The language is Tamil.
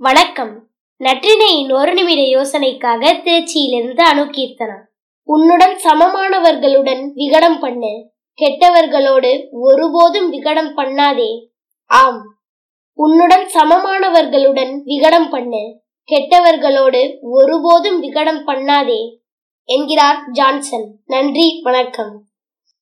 வணக்கம். நற்றினையின் ஒரு நிமிட யோசனைக்காக திருச்சியிலிருந்து அணுகீர்த்தனா உன்னுடன் சமமானவர்களுடன் விகடம் பண்ணு. கெட்டவர்களோடு ஒருபோதும் விகடம் பண்ணாதே. ஆம். உன்னுடன் சமமானவர்களுடன் விகடம் பண்ணு. கெட்டவர்களோடு ஒருபோதும் விகடம் பண்ணாதே. என்கிறார் ஜான்சன். நன்றி வணக்கம்.